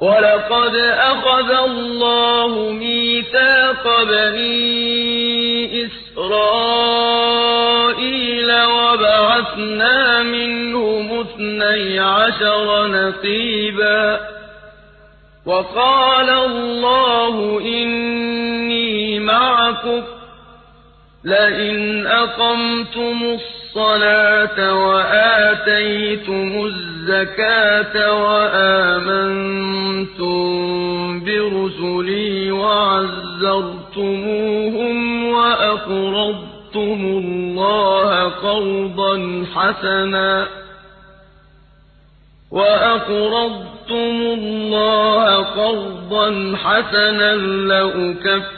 ولقد أخذ الله ميثاق بني إسرائيل وبعثنا منهم اثني عشر نقيبا وقال الله إني معكم لئن أقمتم الصلاة وآتيتم الزكاة وآمنتم برسلي وعزرتموهم وأقرضتم الله قرضا حسنا وأقرضتم الله قرضا حسنا لأكفر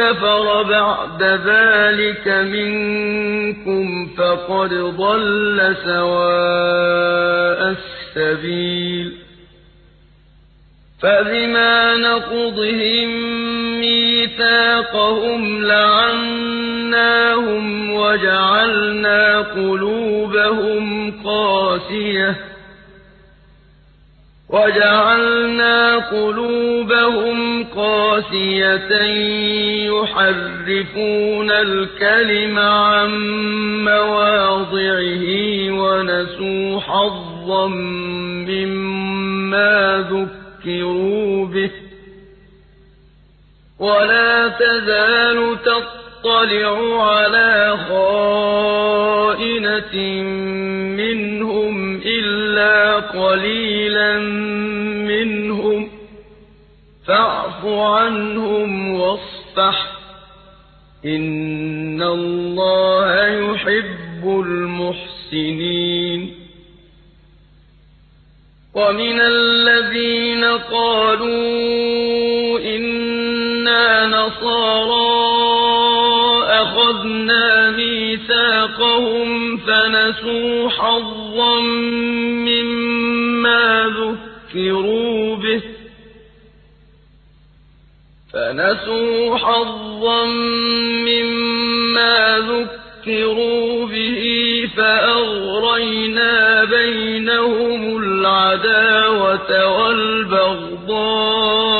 كفر بعد ذلك منكم فقد ضل سواء السبيل. فبما نقضهم ميثاقهم لعناهم وجعلنا قلوبهم قاسية. وجعلنا قلوبهم قاسية يحرفون الكلم عن مواضعه ونسوا حظا مما ذكروا به. ولا تزال تطلع على خائنة إلا قليلا منهم فاعف عنهم واصفح. إن الله يحب المحسنين. ومن الذين قالوا إنا نصارى أخذنا ميثاقهم فنسوا حظا ذكروا به فنسوا حظا مما ذكروا به فأغرينا بينهم العداوة والبغضاء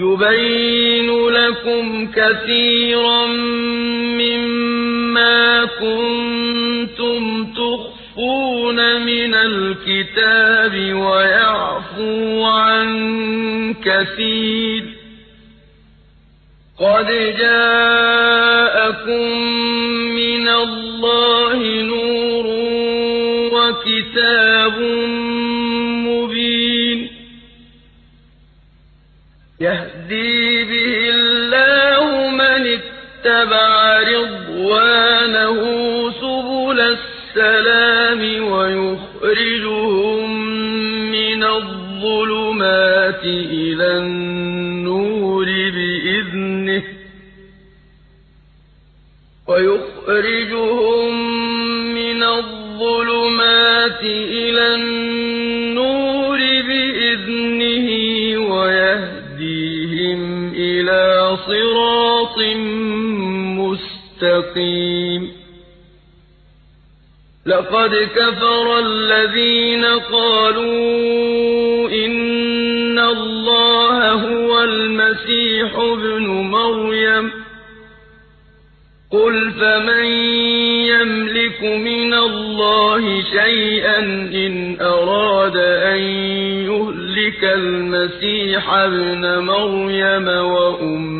يبين لكم كثيرا مما كنتم تخفون من الكتاب ويعفو عن كثير. قد جاءكم من الله نور وكتاب مبين. يهدي به الله من اتبع رضوانه سبل السلام ويخرجهم من الظلمات إلى النور بإذنه ويخرجهم من الظلمات إلى النور صراط مستقيم. لقد كفر الذين قالوا إن الله هو المسيح ابن مريم. قل فمن يملك من الله شيئا إن أراد أن يهلك المسيح ابن مريم وأمه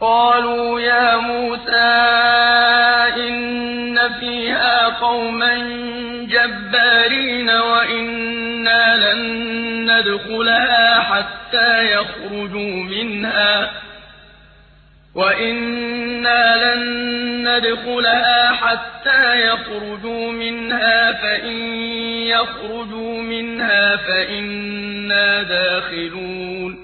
قالوا يا موسى إن فيها قوما جبارين وإنا لن ندخلها حتى يخرجوا منها وإنا لن ندخلها حتى يخرجوا منها فإن يخرجوا منها فإنا داخلون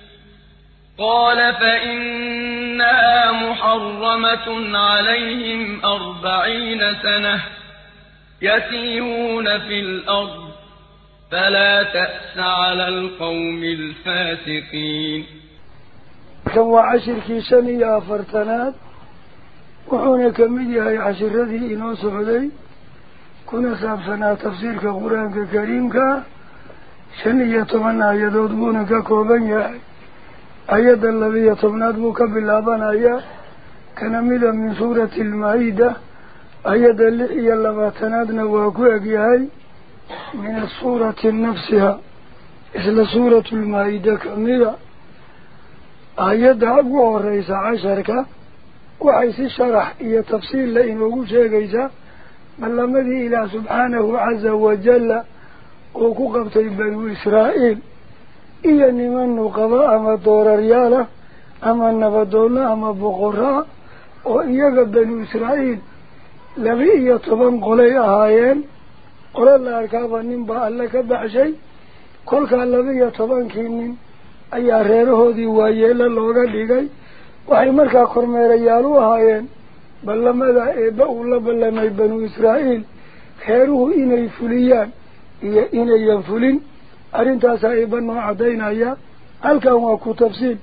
قال فإنها محرمة عليهم أربعين سنة يسيرون في الأرض فلا تأس على القوم الفاسقين. كوا عشر كيسان يا فرتنات وحونا كمدي هاي عشر ذي إنوس علي كنا سابسنا تفسير كقرآن كريم كا شنية من آيادود بونا كوبان يا tobnaad buu ka bilaabanayaa kana mida min suurati almaa-ida ayadda lix iyo labaatanaadna waa ku egyahay min asuurati nafsiha isla suuratu lmaa-ida kamida ayadda ugu horeysa casharka waxay si sharax iyo tafsiilla inoogu sheegaysaa ballamadii ilaah subxaanahu casa wajalla uu ku qabtay banu israa'iil niman nuqaba ama dooraryaala ama nabadoonna ama boqoraa oo iyaga banu israa'iil laba iyo toban qolay ahaayeen qolo la arkaaba nin baa alle ka baxshay kolkaa laba iyo tobankii nin ayaa reerahoodii waayeelo looga dhigay waxay markaa kormeerayaal u ahaayeen ballamada eebba uu la ballamay banu israa'iil reeruhu inay fuliyaan iyo inayan fulin أرنت سائبا ما عدينا يا الكهو كتبسين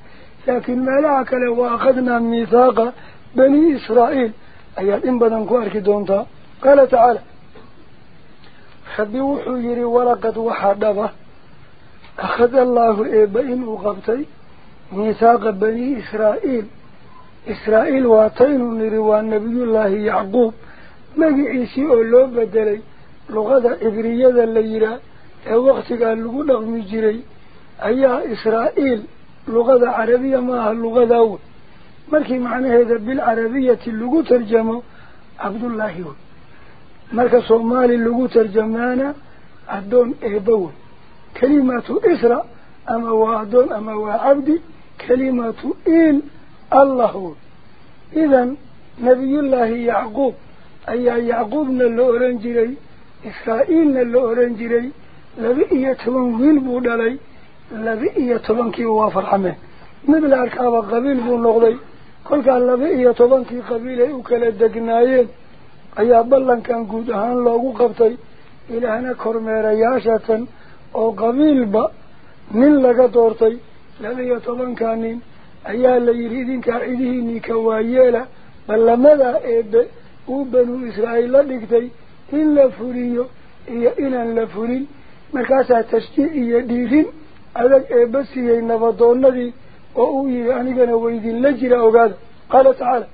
لكن ما لعك لو أخذنا ميثاق بني إسرائيل. أيها بدن كوارك دونتا. قال تعالى حبي وحجري ورقة وحدفه أخذ الله إبئين وغبتي ميثاق بني إسرائيل. إسرائيل واتين لروان نبي الله يعقوب. ما يعيشي أولو بدلي. لغة إبرية الليلة وقت قال لقول أغم جري أي إسرائيل لغة عربية ما اللغة داول مركي معنى هذا بالعربية اللغو ترجمة عبد الله مركة صومالي اللغو ترجمانا عدون إيبون كلمة إسراء أما هو عدون أما هو عبد كلمة إيل الله إذن نبي الله يعقوب أي يعقوبنا اللغة إسرائيلنا اللغة laba iyo toban wiil buu dhalay laba iyo tobankiiba waa farxameen mid la arkaaba qabiil buu noqday kolkaa laba iyo tobankii qabiil ay u kala degnaayeen ayaa ballankan guud ahaan loogu qabtay ilaahna kormeerayaashatan oo qabiilba nin laga doortay laba iyo tobankaa nin ayaa la yidhi idinkaa cidihiinii ka waayeela ballamadaa eebe uu banuu israa'iil la مركاسة تشتيئي ديهن أذك إبسيه نفضون ذي وأويه أنيقنا ويدين لجل أغاد قال تعالى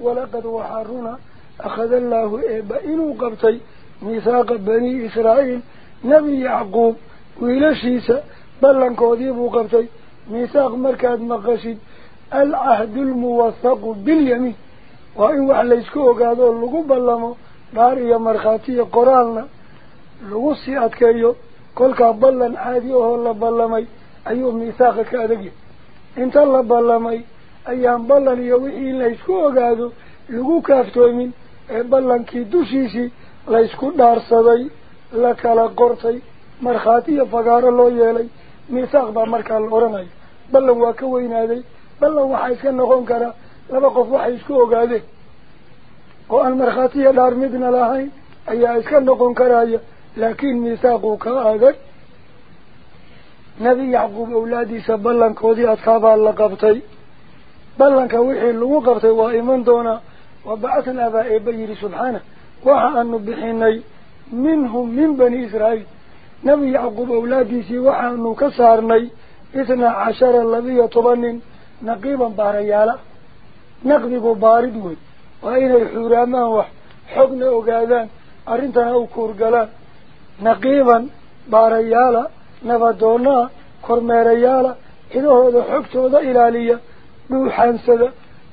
ولقد وحارونا أخذ الله إبا إنو قبطي ميثاق بني إسرائيل نبي يعقوب وإلى الشيسة بلن كوديبو قبطي ميثاق مركز مقاشد العهد الموثق باليمين وإن وحل إسكو أغادو اللقوب اللامو باري مرخاتي قرالنا لغسي أتكيو la ballamay ayuu miithaaqa ka adagyahay inta la ballamay ayaan ballan iyo wixii in laysku ogaado lagu kaaftoomin ee ballankii dushiisii laysku dhaarsaday la kala qortay markhaati iyo fagaaro loo yeelay miithaaq baa markaa la odhanaya ballan waa ka weynaaday ballan waxaa iska noqon karaa laba qof waxay isku ogaadeen oo aan markhaati iyo dhaar midna lahayn ayaa iska noqon karaya awlaadiisa ballankoodii adkaabaa la qabtay ballanka wixii lagu qabtay waa iman doonaa wa bacatnaa baa eebba yidhi subxaana waxa aanu bixinay minhum min bani israa'iil nebi yacquub awlaadiisii waxaanu ka saarnay itnaa cashara labiyo toban nin naqiiban baarayaala naqdigu baarid wey waa inay xuuraamaan wax xogna ogaadaan arrintana u kuurgalaan kormeerayaala cidahooda xogtooda ilaaliya dhuuxaansada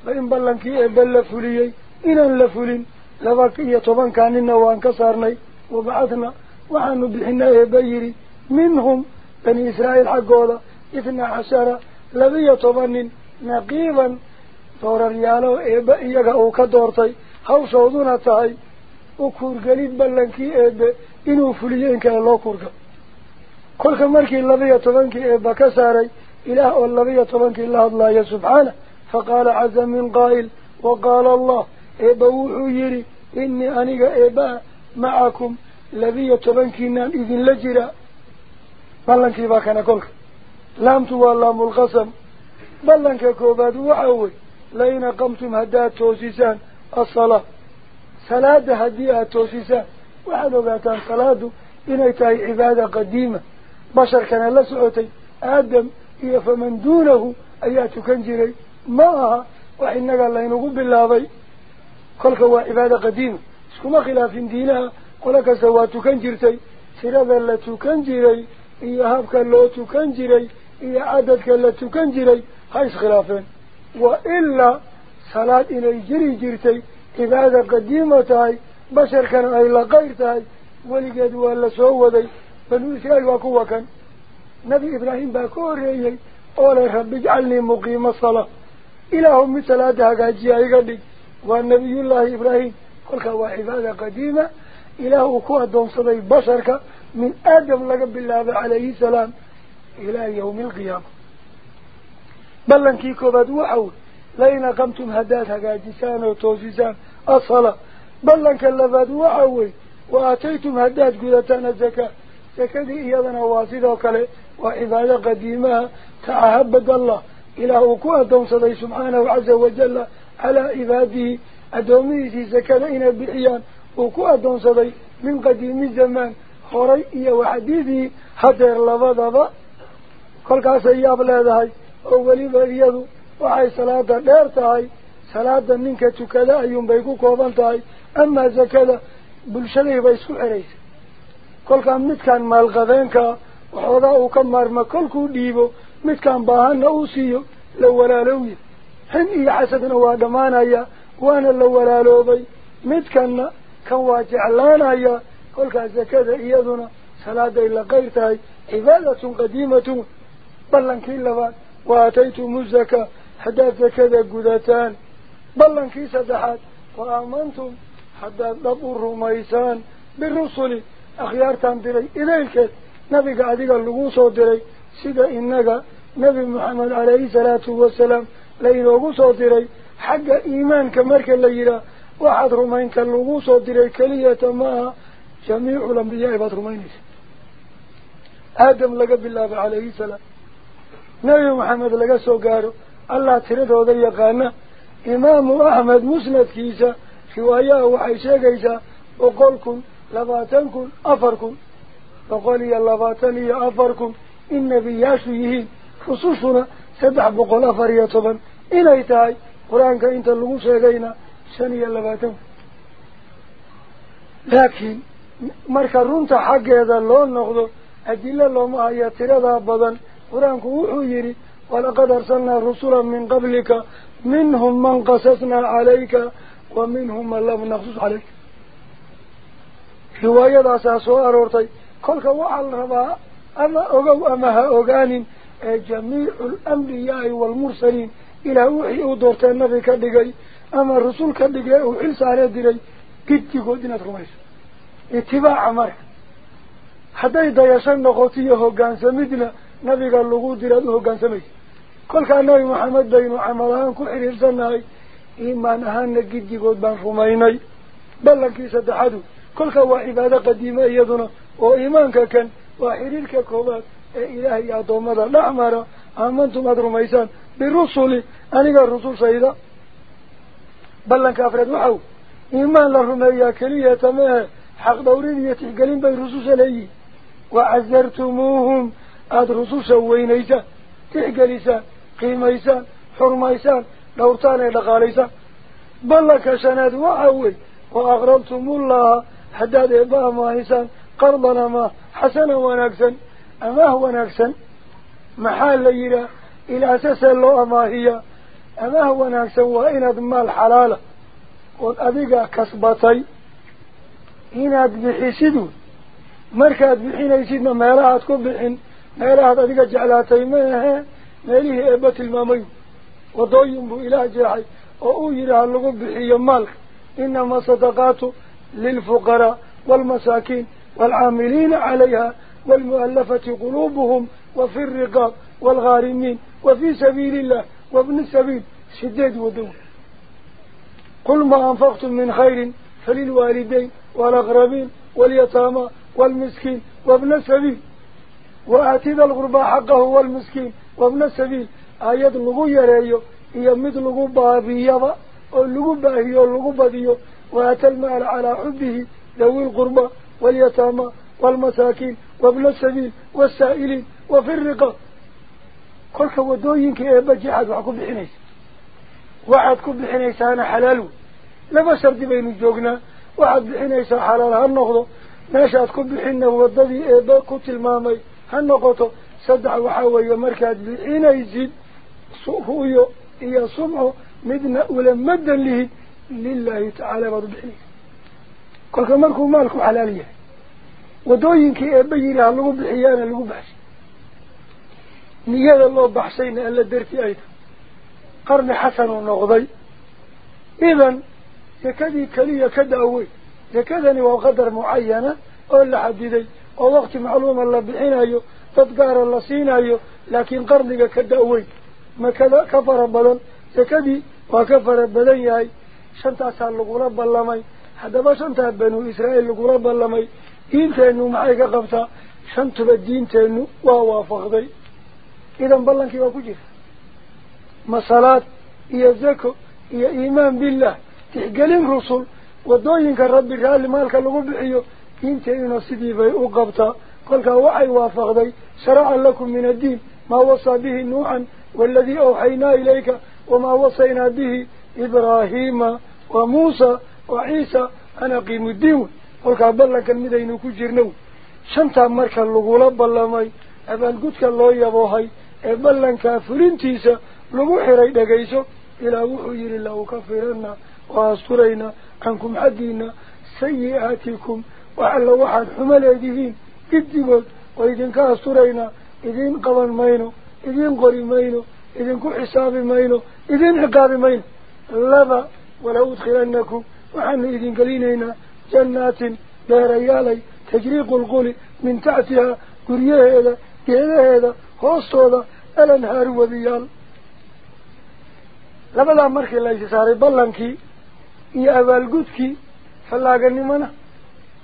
ba in ballankii eebba la fuliyey inaan la fulin laba iyo tobankaa ninna waan ka saarnay wabacadna waxaanu bixinay eebba yidhi minhum bani israa'iil xaggooda itnaa cashara labiyo toban nin naqiiban dooraryaalo eebba iyaga uu ka doortay hawshooduna tahay u kuurgelid ballankii eebbe إنه فليين كان الله كورك كل مركي اللبية طبنك إبا كساري إله واللبية طبنك الله الله سبحانه فقال عز من قائل وقال الله إبا وحيري إني أنيق إبا معكم لبية طبنك إنان إذن لجرى بلنك إبا كان كورك لام توالام القسم بلنك كوباد وحوي لين قمتم هداة توسيسان الصلاة صلاة هدية توسيسان وحده قاتان صلاته إنه تاي عبادة قديمة. بشر كان الله سعوتي. آدم هي فمن دونه أياته كنجري. معها وحنك الله نقول بالله. بي قلك هو عبادة قديمة. سكما خلاف دينها؟ قلك سواتو كنجرتي. سرابا لتو كنجري. إيا هابك اللو تو كنجري. إيا عددك اللتو كنجري. حيث خلافين؟ وإلا صلاة إلي جري جرتي. عبادة قديمة هاي بشر كان أي لا غيرته ولجد ولا سوودي فنوسي أي وكو كان. نبي إبراهيم بكوري قال رب اجعلني مقيم الصلاة. إلههم مثل هذا جاجي قدي والنبي الله إبراهيم كل كواحفاد قديمة. إله كوا دون صلي بشر من آدم لقب الله عليه السلام إلى يوم القيامة. بلن كيكو بدو حول لين قمتم هداتها قاجسان وتوزيسان الصلاة. بلنك اللفات وحوي. وآتيتم هداد قلتان الزكاة. زكاة إيادنا واسدة وكالة. وإبادة قديمة تعهبك الله. إلى وكوه دون صدي سبحانه عز وجل على إباده أدوميه زكاة إنا بحيان وكوه دون صدي من قديم الزمان. خريئي وحديثي حتى اللفات كل يا إياب لهذه أولي بريده وعي صلاة ديرتها صلاة منك تكلا أيوم بيكو كوفانتها amaa zakada bulshadayba isku xeraysa kolkaa midkaan maalqabeenkaa waxoogaa uu ka maarma kolkuu dhiibo midkaan baahanna uu siiyo la walaalowya xin iyo xasadna waa dhammaanaya waana la walaaloobay midkanna kan waa jeclaanaya kolkaa zakada iyaduna salaaday la qayr tahay cibaadatun qadiimatun ballankii labaad wa aataytumu zakaa haddaad zakada gudataan ballankii saddexaad wa aamantum birusuli akhyaartaan diray idaylkeed nabiga adiga lagu soo diray sida innaga nebi moxamed calayhi salaatu wasalaam la inoogu soo diray xagga iimaanka marka la yidhaah waxaad rumaynta lagu soo diray keliyata maaha jamiicu lambiyaai baad rumaynaysa aadam laga bilaabo calayhi salaam nebi maxamed laga soo gaaro allah tiradooda yaqaana imaamu axmed musnadkiisa riwaayaha waxay sheegaysaa boqol kun labaatan kun afar kun boqol iyo labaatan iyo afar kun in nebiyaashu yihiin rusushuna saddex boqol afar iyo toban inay tahay qur-aanka inta lagu sheegayna shan iyo labaatan laakiin marka runta xaggeeda loo noqdo adilo looma haya tiradaa badan qur-aanku wuxuu yidhi walaqad arsalnaa rusula min qablika minhum man qasasnaa calayka wa minhum man lam naqsus calayka riwaayadaasaa soo aroortay kolka waxaa la rabaa ama ogow ama ha ogaanin ee jamiicu alambiyaai waalmursaliin ilaah wixii uu doortee nabi ka dhigay ama rasul ka dhigay uu xil saaree diray giddigood inaad rumayso itibaaca marka hadday dayasho noqoto iyo hoggaansamidna nabiga lagu diraad u hoggaansamaysa kolkaa nabi maxamed baan rumaynay ballankii saddexadu kolka waa cibaado qadiime iyaduna oo iimaanka kan waa xiriirka koowaad ee ilaahay iyo addoommada dhex mara aamantum aada rumaysaan birusuli aniga rusushayda ballanka afreed waxaw iimaan la rumeeyaa keliyata maehe xaq dhawrin iyo tixgelin bay rususha leeyihin wacasartumuuhum aada rususha weynaysaan tixgelisaan qiimaysaan xurmaysaan دورتان إلى غاليسة بلك شناد وعوي وأغربتم الله حداد إباه ماهيسا قرضنا ما حسنا ونكسا أما هو نكسا محال ليلة إلى أساس اللوء ما هي؟ أما هو نكسا وإن أدمى الحلالة قد أدقى كسبتي. إن أدمى حسدون مركا أدمى حين يسيدنا ما يلاحظكم بحين ما يلاحظ أدقى جعلاتي ما يلاحظ ما يلاحظ أبت المامي. وضيهم إلى جاعي. وأجره اللغو بحي مالك. إنما صدقات للفقراء والمساكين والعاملين عليها والمؤلفة قلوبهم وفي الرقاب والغارمين وفي سبيل الله وابن السبيل. شديد ودون كل ما أنفقتم من خير فللوالدين والأغربين واليتامى والمسكين وابن السبيل. وآتذ الغرباء حقه والمسكين وابن السبيل. آيات لغو يريو إيا مد لغو بابيضا أو لغو باهيو لغو باديو وآت المال على حبه ذوي القربة واليتامى والمساكين وابن السبيل والسائلين وفي الرقاء قلت ودوينك إيبا جيحاد وعكو بحنيس وعدكو بحنيس أنا حلال لما سرد بين الجوغنا وعد بحنيس حلال هالنغضو ناشاتكو بحنه وددي إيبا كو تلمامي هالنغضو صدع وحاوي ومركز بحنيس صفوه يا صمعه مدنا مد له لله تعالى وضحيه قلت مالكو مالكم حلالية. ودوينك أبي لها اللغو بحيانا اللغو بحسي نيال الله بحسين ألا درتي أيضا. قرن حسن ونغضي. إذن يكذي كلي يكذا أوي. يكذني وقدر معينة. أولا حديدي ووقت معلوم الله بحين أيو تدقار الله سين أيو لكن قرنك كذا أوي. ما كذا كفر بدن يكذي وكفر بدن ياي. شن تعسال لقرب الله ماي هذا ما شن بنو إسرائيل لقرب الله ماي دين تانو معي كقفتا شن تبدين تنو ووافق ذي إذا بلن كي وكجر مسألة هي ذك هي إيمان بالله. تحقلين رسول. ودوينك الرب قال مالك لقرب عيو دين تانو سيدي في وقفتا قال كواعي وافق ذي شرع لكم من الدين. ما وصى به نوعا والذي أوحينا إليك وما وصينا به إبراهيم وموسى وعيسى أنا قيم الدين. قلت أبلك المدين كجرنو شمت أمرك اللغو لب الله مي أبل يا الله يبوهي. أبلا كافرين تيسا. لبوح ريدا قيسو إلى وحير الله كفرنا وأسطرينا عنكم حدينا سيئاتكم. وعلى واحد حمل يديهين قد دبوت وإذن كأسطرينا إذن قبل مينو. إذن قري مينو إذن كو حسابي مينو إذن عقابي مينو. لبا ولو أدخلنكم وحن إذن قلينينا جنات باريالي تجريق القول من تعتها قريه هيدا قيله هيدا خوصه هذا الانهار وذيال. لبا لا مركي الله يساري بلنكي إيا والقودكي فلاقني منا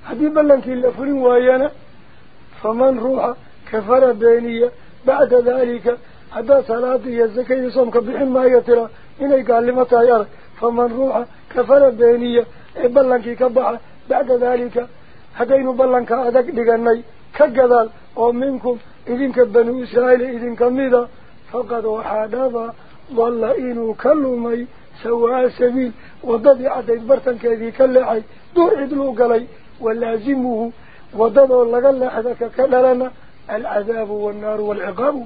هذه بلنكي اللي فرين وايانا. فمن روح كفر بينيه bacda daalika haddaad salaada iyo zaka iyo soomka bixin maayo tira inay gaalnimo tahay arag faman ruuxa kafara beeniya ee ballankii ka baxa bacda daalika haddaynu ballanka adag dhiganay ka gadaal oo minkum idinka banu israa'iil idinka mida faqad waxaa dhaba dalla inuu ka lumay sawaa sabiil waddadii caddayd bartankeedii ka leexay duur العذاب والنار والعقاب.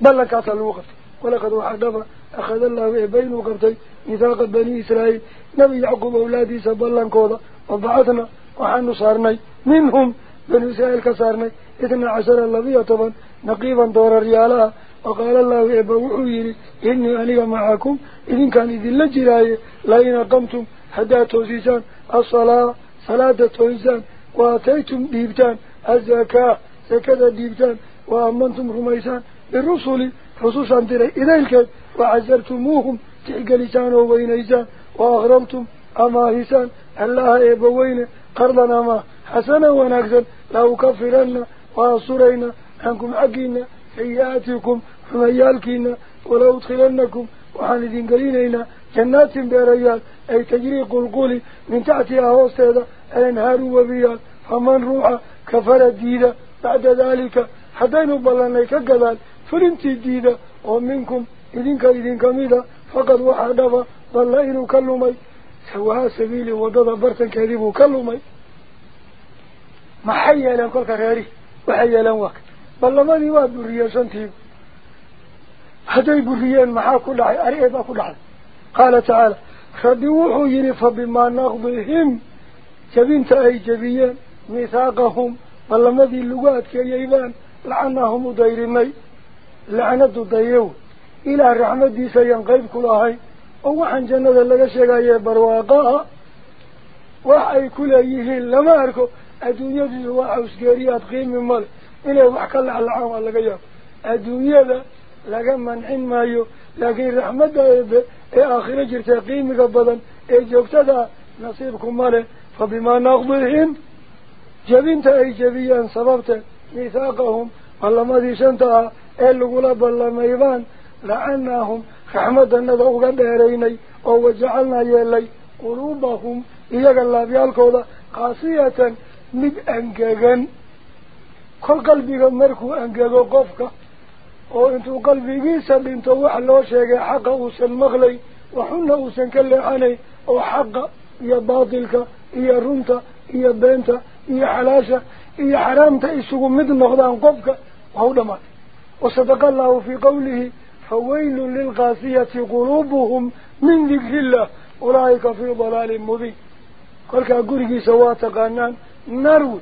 بل كاس الوقت. ولقد وحدما أخذ الله بين وقرتي نتاق بني إسرائيل. نبي يعقب أولادي سبلاً كوضا وضعتنا وحن صارنا منهم بني إسرائيل كصارنا إثنى عشر اللذي طبعا نقيبا دور ريالها وقال الله إبا وحويري إني أليم معكم. إذن كان إذن لجرائي لئين قمتم حدا توزيزان. الصلاة صلاة توزيزان. وآتيتم ديبتان الزكاة. كذا ديبتان وأمنتم رميسان للرسول رسوسا ترى إليك وعزرتموهم تعقلسان وبينيسان وأغرمتم أماهيسان الله إبوين قرلنا ما حسنا ونقزا لا أكفرنا وأصرينا أنكم أقينا سيئاتكم فميالكينا ولو أدخلنكم وحان الذين قليلين جنات بأريال. أي تجري قلقولي من تحتها أستاذ الانهار وبيال فمن روح كفر الدين بعد ذلك حدين بلاني كقبال فرنتي جيدة ومنكم إذنك إذنك ميدا فقد وحدف ضلائن كلمي سواء سبيلي وضد برتا كذب كلمي محيا لن كل كغيري وحيا لن وك بل ما ذي واد برية سنتيب هدي كل محاكو لعي أريئب أكو لعي قال تعالى خدوحوا ينفى بما نغضيهم جبين تأي جبيا ميثاقهم ballamadii lagu adkeeyey baan lacanahum u dayrinay lacnadu dayrow ilaah raxmadiisa ayaan qayb ku lahayn oo waxaan jannada laga sheegaye barwaaqa ah wax ay ku leeyihiin lama arko adduunyadiisu waa cawsgeeriyaad qiimi male inay wax ka laclacaan waa laga yaabo adduunyada laga mancin maayo laakiin raxmadda eebe ee aakhiro jirta qiimiga badan ee joogtada nasiibku male fa bimaa naqdihim jebinta ay jebiyaan sababteed mithaaqahum ballamadii shanta ah ee lagula ballamaybaan lacanaahum raxmadanada uga dheeraynay oo wajacalnaa yeelay quluubahum iyaga laabyaalkooda qaasiyatan mid angegan kol qalbiga markuu angego qofka oo intuu qalbigiisa dhinto wax loo sheegay xaqa uusan maqlay waxuna uusan ka leexanayn oo xaqa iyo baatilka iyo runta iyo beenta إيا حلاشة إيا حرامتا إسوه مدن نخدان قبك وهو دمات وصدق الله في قوله فويل للغاسية قلوبهم من ذكر الله أولئك في ضلال مضي قلت أقوله سوات قانان نروي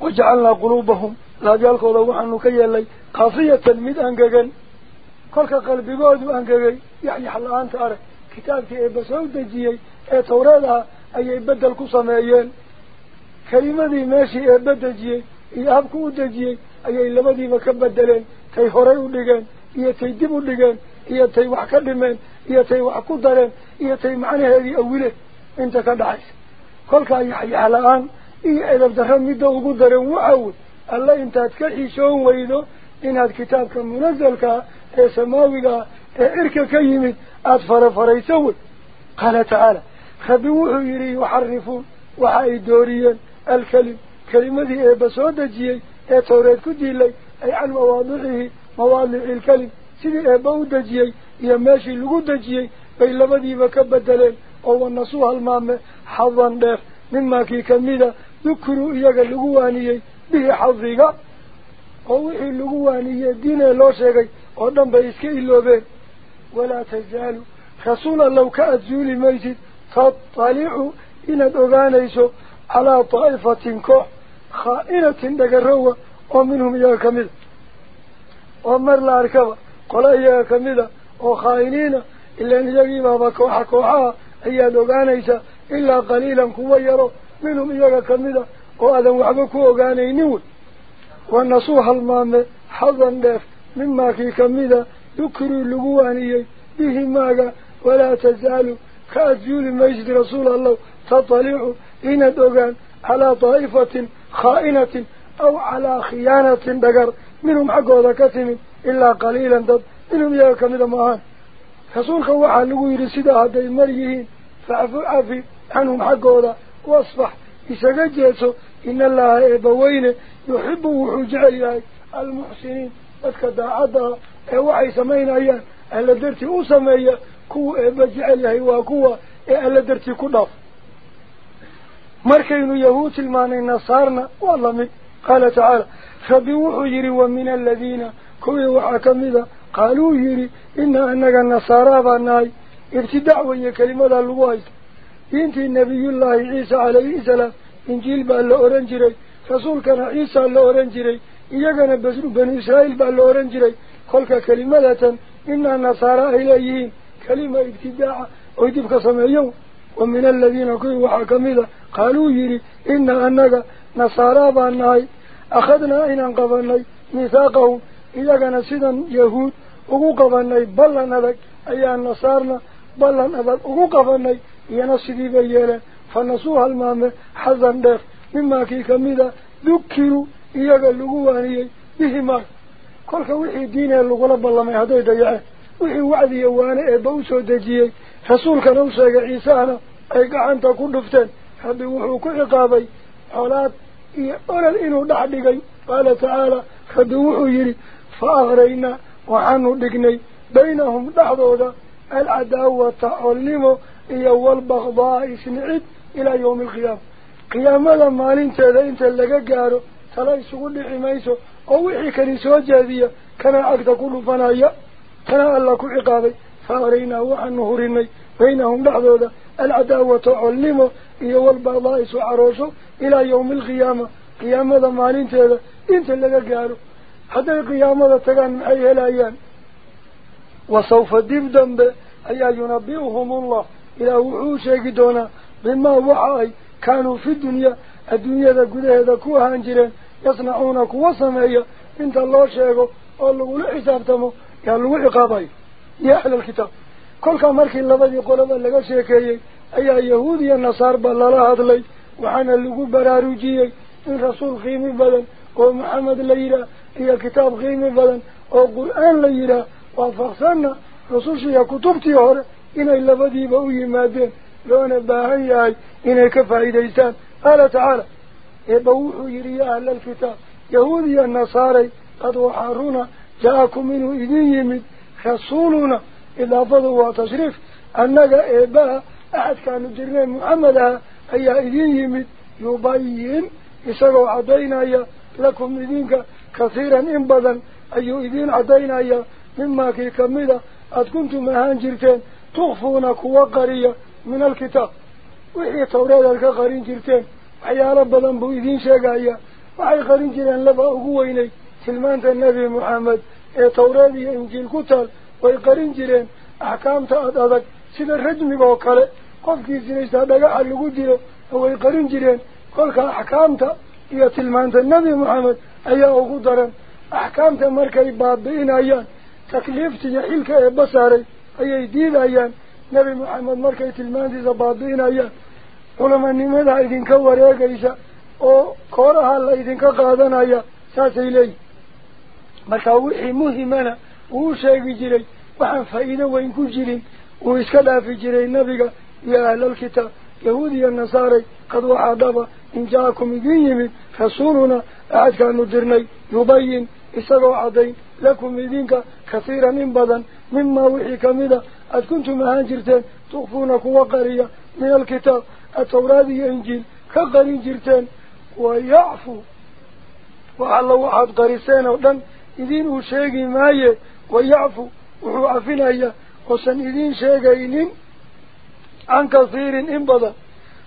وجعلنا قلوبهم لا جالك ولو عنه كي يلي قاسية مد أنقاقن قلت قلبي قادوا أنقاقن يعني حلا أنت أرى كتابتي إبسودة جيي إتورالها أي بدل كو سمايين labadiiba ka bedeleen tay horay u dhigeen iyo tay dib u dhigeen iyo tay wax ka dhimeen iyo tay wax ku dareen iyo tay macnaheedii awileen inta ka dhaxaysa kolkaa yaxyax la-aan iyo edab darro midda ugu dareen waxa wey alla intaad ka xishoon weydo inaad kitaabka munazalkaa ee samaawigaa ee cirka ka yimid aada farafarayso wey qaala tacaala rabbi wuxuu yidhi yuxarifuun waxa ay dooriyeen ku diilay ay can mawaadicihi mawaadici ilkelim sidii eebba u dejiyey iyo meeshii lagu dejiyey bay labadiiba ka bedeleen oo wanasuu halmaame xadan dheer mimaa kii kamida dukiruu iyaga lagu waaniyey bihi xadiga oo wixii lagu waaniyey diinee loo sheegay oo dhan bay iska iloobeen walaa tazaalu rasuul allow ka adsuuli maysid oo mar la arkaba qole iyaga kamida oo khaa'iniina ilaan iyagiibaaba kooxa kooxaha ayaad ogaanaysaa ilaa qaliilan kuwa yaro minhum iyaga kamida oo aadan waxba ku ogaanaynin wey wanasuu halmaame xadan dheef mimaa kii kamida dukiruu lagu waaniyey bihi maaga walaa tazaalu ka adjuuli maysid rasuul allow tatalicu إن دوغان على طائفة خائنة أو على خيانة دقر منهم حق حقوا ذكتهم إلا قليلا دب منهم يأكل من المهان رسولك وحا نقول رسيدة هذه المريهين فعفو عفو عنهم حقوا ذا واصفح إشاق جيسو إن الله إبوين يحب وحج علي المحسنين. أذكى داعاتها وحي سمين أيان ألا درتي أسمي كو إبجع علي وكو ألا درتي كناف مركين يهوت الماني نصارنا والله من قال تعالى فبوح يري ومن الذين كوي وحكم إذا قالوا يري إن أنك النصارى بناي ابتدعوا يا كلمة اللواج انت النبي الله عيسى عليه السلام. إنجيل بالأورنجري رسول كان عيسى الأورنجري إيقنا بسر بن إسرائيل بالأورنجري قولك كلمة إن النصارى إليه كلمة ابتدعوا ويدفق سمعيو. ومن الذين كوي وحكم إذا anaga nasaaraa baan nahay akhadnaa inaan qabanay mithaaqahum iyagana sidan yahuud ugu qabanay ballan adag ayaa nasaarna ballan adag ugu qabanay iyana sidii bay yeeleen fanasuu halmaame xasan dheer mimaa kii kamida dukiruu iyaga lagu waaniyey bihi maag kolka wixii diinee lagula ballamay hadday dayaceen wixii wacdiya waane eebba usoo dejiyey rasuulkana u sheegay ciisahana ay gacanta ku dhufteen حد وحوك عقابي أولاد أولاد إنو دعبقي قال تعالى حد وحويري فأغرينا وعنو دقني بينهم دعبودا العداوة تعلمو إيو والبغضاء سنعد إلى يوم القيام قيامة لما مال انت تلقى انت اللقاء قارو تلايس قل حمايسو أوحي كنسوة جاذية كان عقد كل فنايا كان ألاك عقابي فأغرينا وعنو هريني بينهم دعبودا العداوة تعلمو dhexdooda alcadaawata colnimo iyo walbaqdaa isu caroosho ilaa yawmi alqiyaama qiyaamada maalinteeda inta laga gaaro hadday qiyaamada tagaan maxay helayaan wasawfa dib dambe ayaa yunabi'uhum allah ilaah wuxuu sheegi doonaa bimaa waxa ay kaanuu fi dunya adduunyada gudaheeda ku ahaan jireen yasnacuuna kuwa sameeya inta loo sheego oo lagula xisaabtamo yaa lagu ciqaabayo ya ahlalkitaab kolkaa markii labadii qoloba laga sheekeeyey أي نصارى بالله بلال هذلي وحنا اللجو براروجي إن رسول خيم بدن أو محمد ليرا هي كتاب خيم بدن أو قرآن ليرا وفخسنا رسول شيا كتبتي هر إن إلا بدي بوي ما بين لون بعيا إن كفى إذا قال تعالى يبوح يري أهل الكتاب يهود يا نصارى قد وحرونا جاءكم منه إذن يمد خصولنا إلا فضوا وتشريف أنك إباها أحد كان جرين معملا أي إذين يمد يبين يسألوا عدينا لكم إذينك كثيرا إنبضا أي إذين عدينا مما كي كمدا أت كنتم مهان جرتين تغفون قوة من الكتاب. وحي توريد لك قرين جرتين. وحي رب لنبو إذين شاقايا وحي قرين جرين لبا أقويني سلمان النبي محمد إيه توريد إنجيل كتل وحي قرين جرين أحكام تأذك sida rajmiga oo kale qofkii sinaystaa dhagaxa lagu dilo way qarin jireen kolka axkaamta iyo tilmaanta nebi moxamed ayaa ugu daran axkaamta markay baabi'inayaan takliifta iyo xilka eebba saaray ayay diidayaan nebi moxamed markay tilmaantiisa baabi'inayaan culamanimada idinka wareegaysa oo kooraha la idinka qaadanaya saasay leeyihin marka wixii muhimana wuu sheegi jiray waxaan faa'iido weyn ku jirin ويسكدها في جري النبي يا أهل الكتاب يهودي النصاري قد وعدوا إن جاءكم إذنهم فصولنا أعد كانوا درني يبين إسروا عدين لكم دينك كثيرا من بدن مما وحي كمدا أد كنتم هانجرتين تغفونك وقرية من الكتاب التوراد إنجيل كقرين جرتين ويعفو. وعلى واحد قريسين أولا إذن أشيقي مايه ويعفو. وحو إياه. وسن إذين شيئين عن كثير إنبضا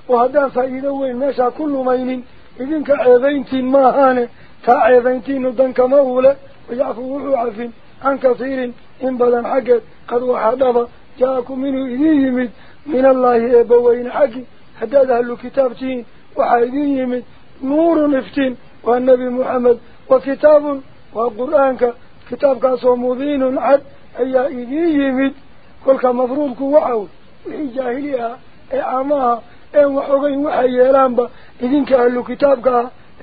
وهذا فإذا وين ماشى كل مين إذن كعيبين تين ما هانا كعيبين تين ودن كمولا ويعفو عفين عن كثير إنبضا حقا قد وحدظا جاكم منه إذين يمد. من الله أبوين حق حتى ذهل كتاب تين وحايدين يمد. نور نفتين والنبي محمد. وكتاب وقرآن كتاب كاسو مبين عد. أي إذين يمد. كلك مفروض كوعو وحي جاهلية اي عماها اي وحوغي وحي يلانبا اذن كهلو كتابك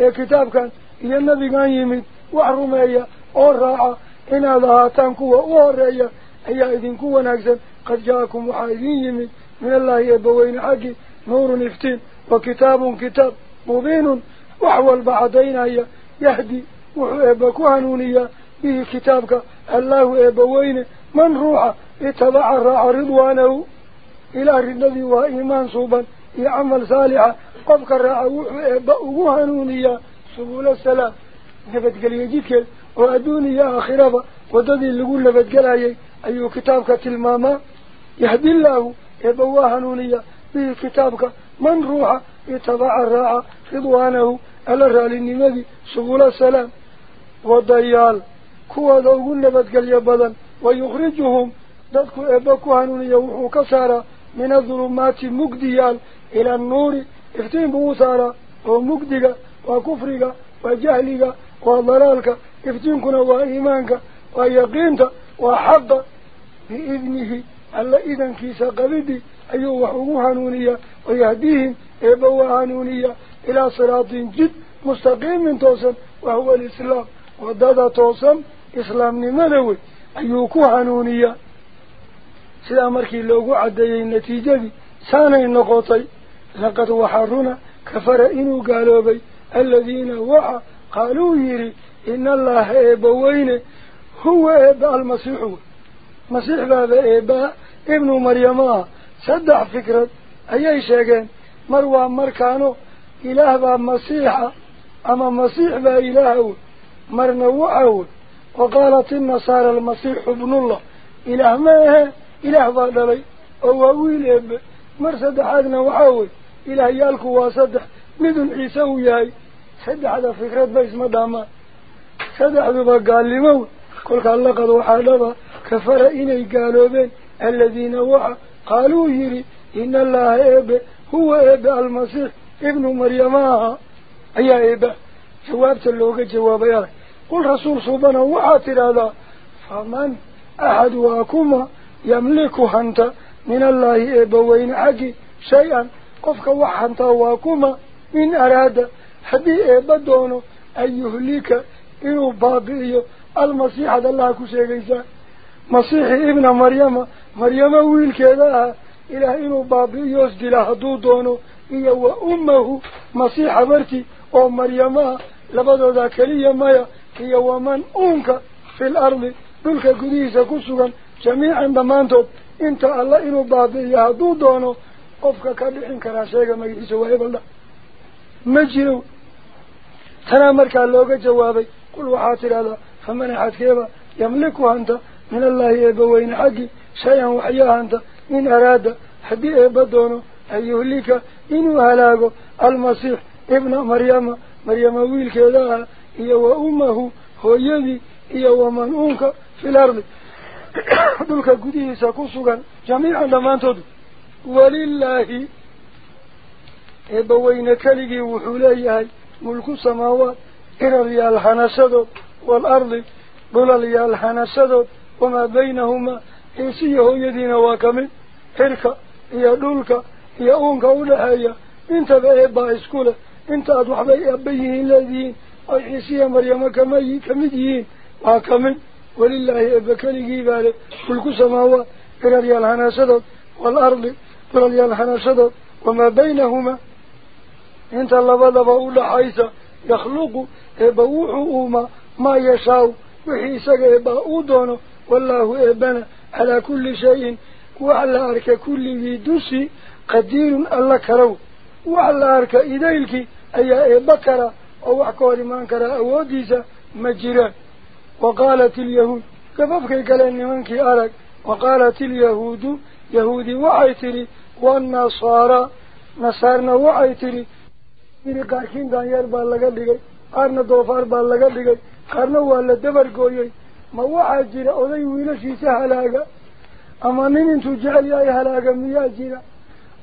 اي كتابك اي النبي كان يمد وحرمي أو راعة أنا لهاتان كوة اوهرية اي اذن كوة ناكزن قد جاكم وحايدين يمد من الله يبوين حقي نور افتين وكتاب كتاب مبين وحوال بعدين اي يهدي وحو ايبا كوهنونية به كتابك الله ايبوين من روحه اتبع الرأى رضوانه إلى الرضي وإيمان صوبا يعمل صالحا قفك الرأى وحبأه هنونيا سبول السلام. نبت قال يجيك وأدوني يا أخرابة وددي اللي قول نفت قال أي كتابك تلماما يهدي الله يبواه هنونيا به كتابك من روح اتبع الرأى رضوانه ألا رالي النمذي سبول السلام. وضيال كوة دوغن نبت قليا بدا ويخرجهم دادكو إباكو هانون يوحو كسارة من الظلمات مقديال إلى النور افتين بوصارة ومقديقة وكفريقة وجهليقة وضلالك افتين كنا وإيمانك ويقينك وحظة بإذنه ألا إذن كيسا قبدي أيو وحوه هانونية ويهديهم إباو هانونية إلى صراط جد مستقيم من توسم وهو الإسلام ودادا توسم إسلام نمالوي أيوكو هانونية سيدا مركي لوغو عدي النتيجة دي ساني النقوطي لقد وحرنا كفر إنه قالوا بي الذين وحا قالوا يري إن الله إبوين هو إبا المسيح مسيح بابا إبا ابن مريم صدع فكرة أي شيء مروى مركانو إله باب مسيح أما مسيح باب إله مر مرنوعه وقالت النصارى المسيح ابن الله إله ماهه إلى إله بغدري أو أويل أب مرصد حدنا وحاول إله يالك واصدح مدن عيسى وياي سد على فكرة بس ما دام سد على بقال لي مو كل قال لقد وحاله كفر إني قالوا بين الذين وحا قالوا يري إن الله أب هو أب المسيح ابن مريم أي أب جواب تلوك جواب يالك قل رسول صوبنا وحا هذا فمن أحد وأكمه allaahi eebbaweyne xaggi shay-an qofka wax hantaa waa kuma in araada haddii eebba doono an yuhlika inuu baabi'iyo المسيح هذا الله كشيغيسا مسيح ابن مريم. مريم ويل كذا. إلى إنه بابي يسدل هدو دونه إيا وأمه. مسيح برتي. أو مريم. لبدو ذاكريا مايا. إيا ومن أنك في الأرض. دلك قديسة كسوغا. جميعا دمانتو. انت الله إنه بابي هدو دونه قفك كبحين كراشيغا مجلس وهيب الله مجلو تنا مركا لوغا جوابي. قل وحاتر هذا. فمن أحد كيبا. يملكها أنت. من الله إبوين حقي. شيئا وحياها أنت. من أراد. حدي إبدونه أن يهلك إنه هلاقه المسيح ابن مريم. مريم دولك قديه كسوغا جميعا لما تدو ولله إبوين كلقي وحوليه ملك السماوات إلى ريال حنسدو والأرض ضلال ريال حنسدو وما بينهما إنسيه يدين واكمل حركة هي دولك هي أونك أولهايا انت بأيبا إسكولة انت أدوحبي أبيه الذين أي حسية مريم كمي كمديين واكمل ولله أبكالي بالي كل سماوات إلى ريال حنسدو والأرض ضلال ريال حنسدو وما بينهما. إنت اللبضب أولا حيث يخلق إبوحه ما يشاو وحيسك إبا والله إبنا على كل شيء. وعلى أرك كل دوسي قدير الله كرو. وعلى أرك إذيلك أي إبكرا أو أحكور من كرا أوديسا مجرى. وقالت اليهود كففك قال منك أرك. وقالت اليهود يهودي وعيتري والنصارى نصارنا وعيتري من قاركين دانيار بالغا لغي قارنا دوفار بالغا لغي قارنا والا دبر قوي ما وعجر أذي ويلشي سهلاغا أما من انتو جعلي أي هلاغا مياجر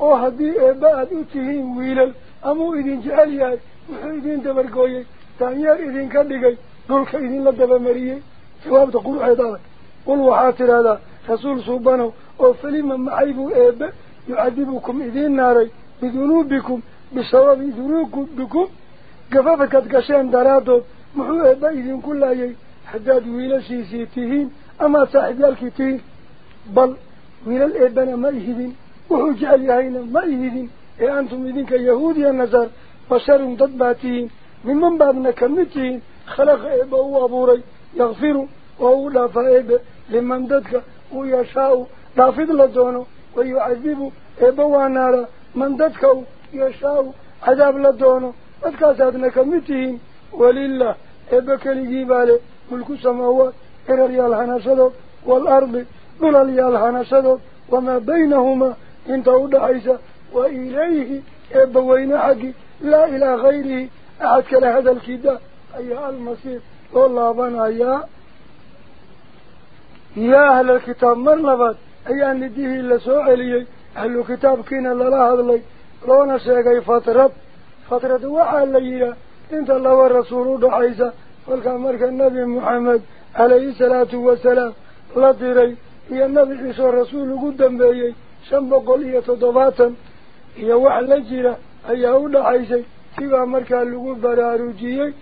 أو هدي إباد أتهين ويلل. أمو إذن جعلي أي محيدين دبر قوي دانيار إذن كالغي idinla dabamariyey jawaabta quruxeed adag qul waxaa tidhaahdaa rasuul suubanow oo felima maxay buu eebbe yucadibukum idiin naaray bidunuubikum بسبب ذنوبكم قفافك قشين درادود محو إبا إذن كل أي حداد ويلشي سيتهين أما صاحب يالكتين بل ويل الإبان ما إهدين وحو جعل يهين ما إهدين إيه أنتم إذنك يهودي النظر بشر ضدباتين ممن بابنا كمتين خلق إبا وابوري يغفر وهو لا فائب لمن ددك ويشاء رافض لدونه ويعذب إبا ونارا من ددك يشاء عذاب لدونه أذكاساتنا كمتهين ولله إبك لجيباله ملك السماوات إلى ريال حنسدو والأرض دول ريال حنسدو وما بينهما انت عيسى وإليه إبوين حقي لا إلى غيره أحد كلا هذا الكداء أيها المصير الله بنا يا. يا أهل الكتاب من لبات أيها نديه إلا سؤالي أهل الكتاب كينا لله أدلي لون شاقي فترة فترة وحال لي إنت الله والرسول دعيسة والكامرك النبي محمد عليه الصلاة والسلام. لطيري يا النبي عيسى الرسول قدام بيي. شنبق لي تضباطا. هي وحال لجيرة أي أولا عيسى سيبا مركا اللقود براروجيي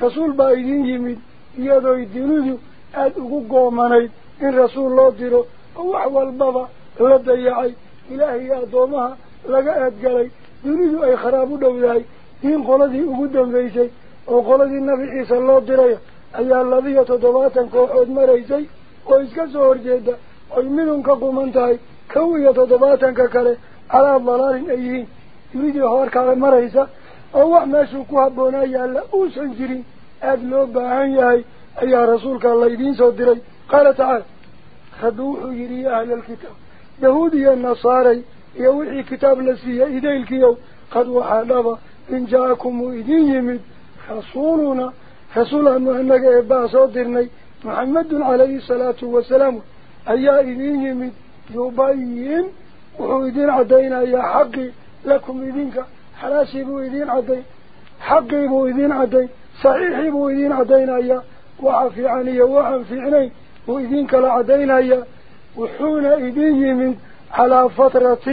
rasuul baa idin yimid iyadooy dunidu aada ugu goomanayd in rasuul loo diro. Oo wax walbaba la dayacay. إلهي أدومها لقى أدقلي يريد أي خراب دولي دين قولدي أقدم بيسي وقولدي النبي عيسى الله دريا أي الذي يتدواتا كوحود مريسي وإسكا سهر جيدا ويمنون كقومنتاي كو يتدواتا ككالي على الضلال أيهين يريد يهور كالي أو ماشو كوهبونا يالا أوسن جرين أدلو باهن يهي أي رسولك الله يدين سودري قال تعالى خدوح يري أهل الكتاب يهودي النصاري يوحي كتاب لسيه إذيلك يو قد وحالبا إن جاءكم إذين يمد رسولنا رسولا أنك إبا صدرني محمد عليه الصلاة والسلام أي إذين يمد يبين وإذين عدينا يا حقي لكم إذينك حلاسي بو يدين عدي حقي بو يدين عدي صحيح بو يدين عدينا يا وعفي عني وعفي عني بو إذينك لعدينا يا وحون إذيني من على فترة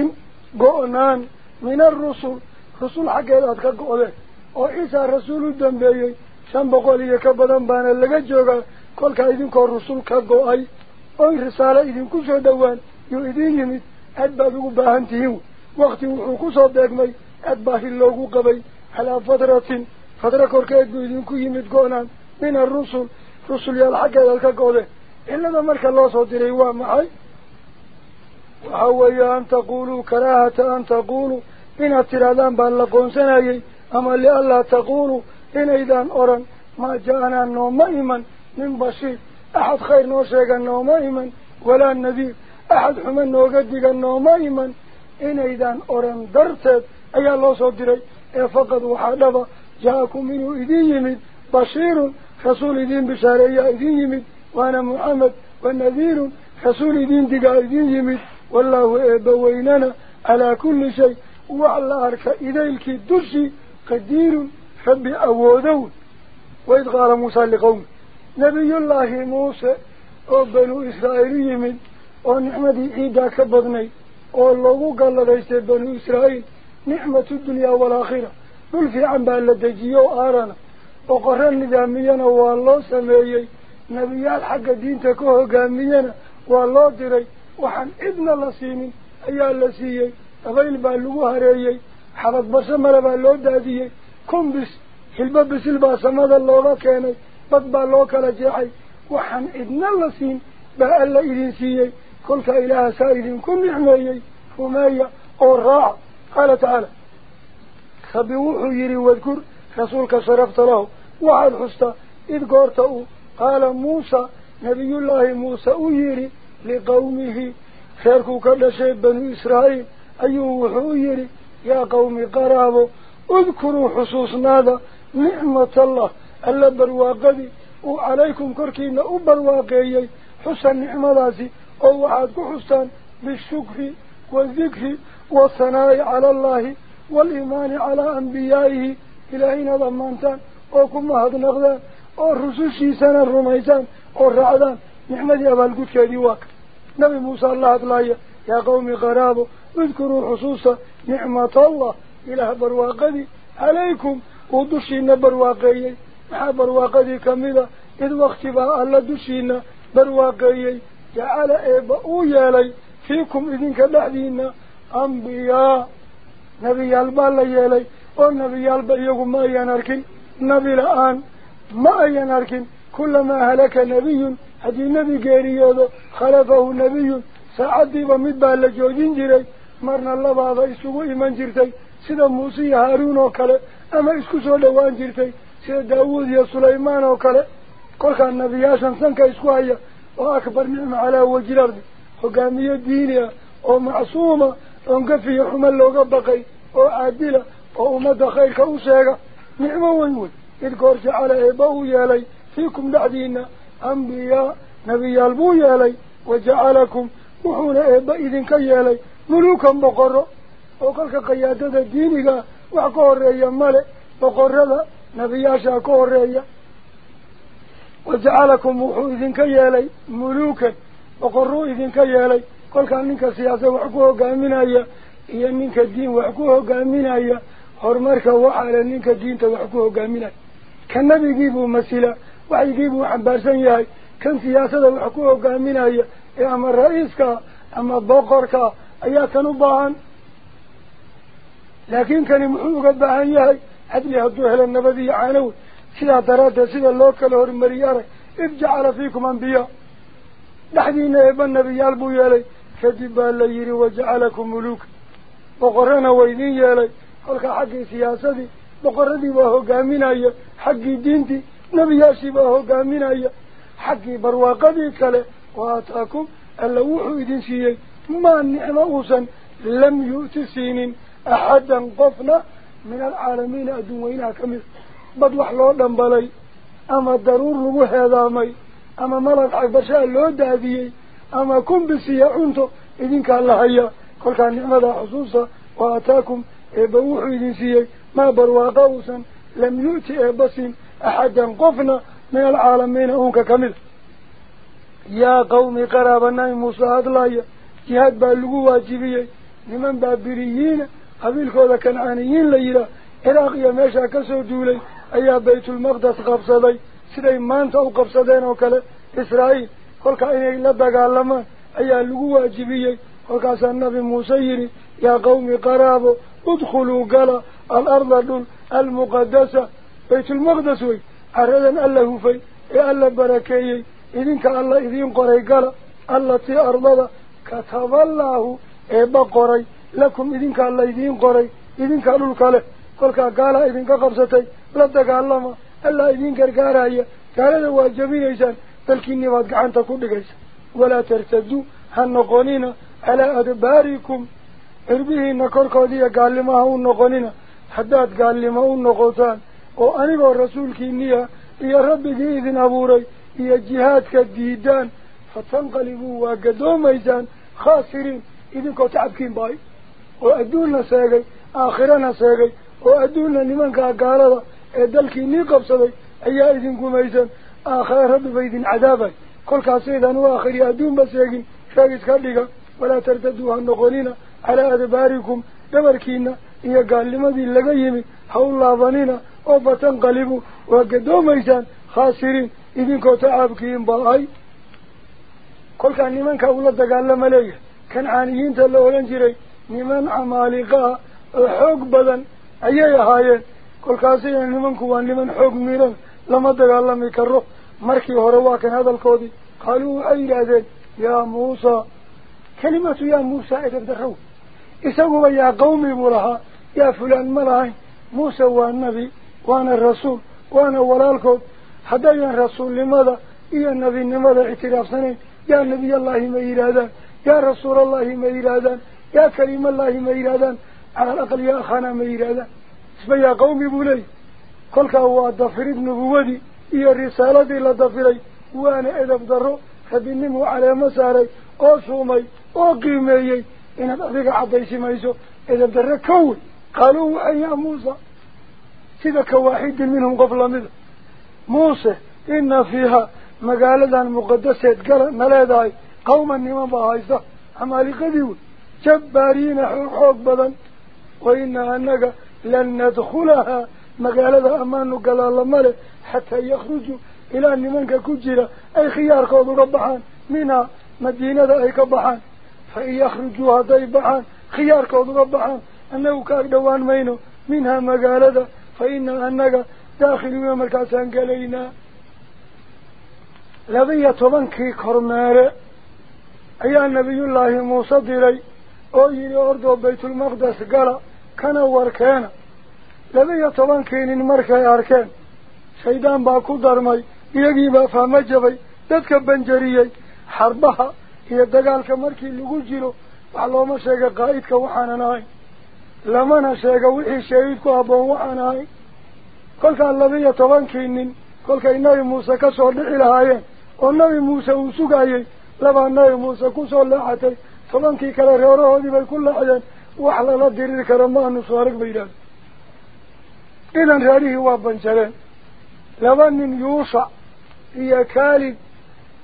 قؤنان من الرسل رسول حقي لأتك قؤله وإيسا رسول الدنبيي سنبقوا لي كبدا بانا لغجوغا كل إذينك الرسول كقؤي أي رسالة إذينك سعدوان يو إذيني من أدبا بقبا هنتيو وقت وحوكو صدق مي fatratin fadro korkeed buu idinku yimid go-naan min arusul rusul yaal xaggeedaad ka go-deen cilada marka loo soo diray waa maxay waxa weeye an taquluu karaahata an taquluu inaad tidhaahdaan baan la qoonsanayay ama lianlaa taquluu inaydaan odhan maa ja-anaa nooma iman min bashiir axad khayr noo sheega nooma iman walaa nadiir axad xuma nooga diga nooma iman inaydaan odhan darteed أي الله صدري إيه فقد وحدف جاءكم منه إذين يمد بشير خسول إذين بشارية إذين يمد وأنا محمد والنذير خسول إذين دقاء إذين يمد والله إبويننا على كل شيء وعلى أرك إذيلك الدرسي قدير خب أوادون وإذ قال موسى لقوم نبي الله موسى وبنو إسرائيل من ونحمد إيدا كبضني والله قال ليس بنو إسرائيل نعمة الدنيا والآخرة. بل في عن بال الدجيو آرنا وقرن نظامينا والله سميي نبيال حق الدين تكوه قامينا والله دري. وحن ابن الله سيني. أيا الله سيي أغيل بالوها ريي حفظ بصمة الله بالله داديي بس. في الببس البصمة هذا الله كاني بك بالله لجحي وحن ابن الله سين بأل إذن سيي كلك إله سائد كم نعميي. وما يأرى قال تعالى فبوحو يري واذكر رسولك صرفت له وعاد حسطة إذ قرتأو قال موسى نبي الله موسى يري لقومه فاركو كل شيء بنو إسرائيل أيو وحو يا قومي قرابو اذكروا حصوصنا هذا نعمة الله ألا برواقدي وعليكم كركين أبرواقيي حسن نعمة لازي أو وعادك حسن بالشكر والذكر والثناء على الله والإيمان على أنبيائه. إلى إلهينا ضمانتان وكما هذا نغدا والرسول شيسان الرعدان والرعدان محمد أبا القدك يديوك نبي موسى الله أدلاي يا قومي غرابو اذكروا حصوصا نعمة الله. إلى برواقدي عليكم. ودشينا برواقية محا برواقدي كميدا إذ واختباء الله دشينا برواقية جعل إبا أويا لي فيكم إذنك بعدين ma ayan arkin nebi la-aan ma ayan arkin kulamaa halaka nebiyun haddii nebi geeriyoodo khalafahu nebiyun saacaddiiba mid baa la joojin jiray marna labaada isugu iman jirtay sida muuse iyo haaruun oo kale ama isku soo dhowaan jirtay sida daawuud iyo sulaymaan oo kale kolkaa nebiyaashan sanka isku haya oo akbar nicma calaa wajhi lardi hogaamiye diini ah oo macsuuma xumo looga baqay oo caadila oo ummadda khayrka u sheega nicmo weyn wey id goor jacala eeba uu yeelay fiikum dhexdiina ambiyaa nebiyaal buu yeelay wajacalakum wuxuuna eeba idinka yeelay muluukan boqoro oo kolka qayaadada diiniga wax ka horeeya male boqorada nebiyaashaa ka horeeya wajacalakum wuxuu idinka yeelay muluukan boqoruu idinka yeelay كل كان منك سياسة وحقوه قامنا يا يا منك الدين وحقوه قامنا يا هرمك وعلى منك الدين توحقوه قامنا كان نبي يجيبه مسيلة وعجيبه عبارسان ياي كان سياسة وحقوه قامنا يا يا الرئيس كا، أما بقرك أيا تنبهان لكن كان محوقة بهان ياي عدلي هدوه للنبذي عانوه سيدا ترادة سيدا اللوكة لهرم مرياره افجع على فيكم انبياء نحن يبنى ابن نبي يالبو يالي كذب الله يري وجعلكم ملوك بقرنا ويني يلي هلك حق سياسي بقرني وهو قامين أيه حق دينتي نبي ياشي وهو قامين أيه حق برواقدي كله وأتاكم اللوح يدنسي ما نحن أوزن لم يؤتسين أحدا قفنا من العالمين أدوينها كمث بدل حلو دنبالي أما الضرور هو هذا مي أما ملك عبشاء اللو دابيي أما كن بسيا عنتو إذن كان لحيا قل كان نعمة حصوصة وآتاكم إبوحوا إذن سيا ما برواقوسا لم يؤتي إبسين أحدا قفنا من العالمين أهنك كامل يا قومي قرابنا موسى أدلايا جهاد بألغو واجبية لمن بابريين قبيل قبلك ولكن عانيين ليلة. إراقيا ماشا كسو دولي أيها بيت المقدس قبصدي سليمان تأو قبصدين وكلا إسرائيل كلك إني لا دجالما أي لغوا جبيه كلك سان النبي موسى يري يا قوم قرابو ادخلوا قلا الأرض دول المقدسة بيت المقدس وي أردا الله في إلا بركي إنك الله إذين قري قلا الله تي أرضا كتب الله إبا قري لكم إذين قال الله إذين قري إذين قالوا الكلام كلك قال إذين قبضتي لا دجالما الله إذين كرجال أيه قال الواجبين إيشان dalkiinni baad gacanta ku dhigaysa walaa tartaduu ha noqonina calaa adbaarikum cirbihiina korkoodiiyo gaalnimaha u noqonina haddaad gaalnimo u noqotaan oo anigoo rasuulkiiniya iyo rabbigii idin abuuray iyo jihaadka diidaan fatanqalibuu waa gadoomaysaan khaasiriin idinkoo tacabkiin baay oo adduunna seegay aakhirana seegay oo adduunna nimankaa gaalada ee dalkiinii qabsaday ayaa idin gumaysan aakhira rabbi ba idin cadaabay kolkaasaydan u aakhiriya adduunba seegin sheeg iska dhiga walaa tartaduu ha noqonina calaa adbaarikum dhabarkiina iyo gaalnimadii laga yimi ha u laabanina oo fatanqalibu waa gadoomaysaan khaasiriin idinkoo tacaabkiin ba-ay kolkaa nimanka ula dagaalama leeyahay kancaaniyiinta la odhan jiray niman camaaliqa ah oo xoog badan ayay ahaayeen kolkaasina nimanku waa niman xoog miran لما دقالهم يكره مركي هرواك هذا الكودي قالوا أي لذي يا موسى كلمة يا موسى اتبدخوا يسوى يا قومي بولها يا فلان ملاي موسى هو النبي وأنا الرسول وأنا ولالكود حدا يا رسول لماذا؟ يا النبي لماذا اعتراف سنين يا نبي الله ما إرادان يا رسول الله ما إرادان يا كريم الله ما إرادان على الأقل يا أخانا ما إرادان اسمي يا قومي بلي كلك هو الدفير بودي إيا الرسالة إلا الدفيري وأنا إذا بدره خبنمه على مساري أو سومي أو قيمي إنا تأذيك عديسي ميسو إذا بدره كون قالوا أيها موسى سيدك واحد منهم قبل منه موسى إن فيها مقالة مقدسة قال ملاداي قوما نما بهايسة عمالي قديون جبارين حقوق بدا وإنها أنك لن ندخلها leh xataa yakhrujuu ilaa nimanka ku jira ay khiyaarkood uga baxaan minhaa madiinada ay ka baxaan fa in yakhrujuu hadday baxaan khiyaarkood uga baxaan annagu ka ag dhowaan mayno minhaa magaalada fa inaa annaga daakhiluuna markaasaan gelaynaa laba-iyo tobankii kormeere ayaa nebiyullaahi muuse diray oo yidhi ordoo baytulmaqdes gala kana warkeena fahmo jabay dadka banjariyey xarbaha iyo dagaalka markii lagu jiro wax looma sheega qaa'idka waxaanan ahayn lamana sheega wixii shahiid ku habboon waxaan ahayn kolkaa laba-iyo tobankii nin kolkay nabi muuse ka soo dhixi lahaayeen oo nabi muuse uu sugayey labaa nabi muuse kusoo leexatay tobankii kale reerahoodii bay ku leexdeen wax lala diriri karo ma anu soo arag ba yidhahda إذن هذه وابنجرين لبن من يوشع هي كالب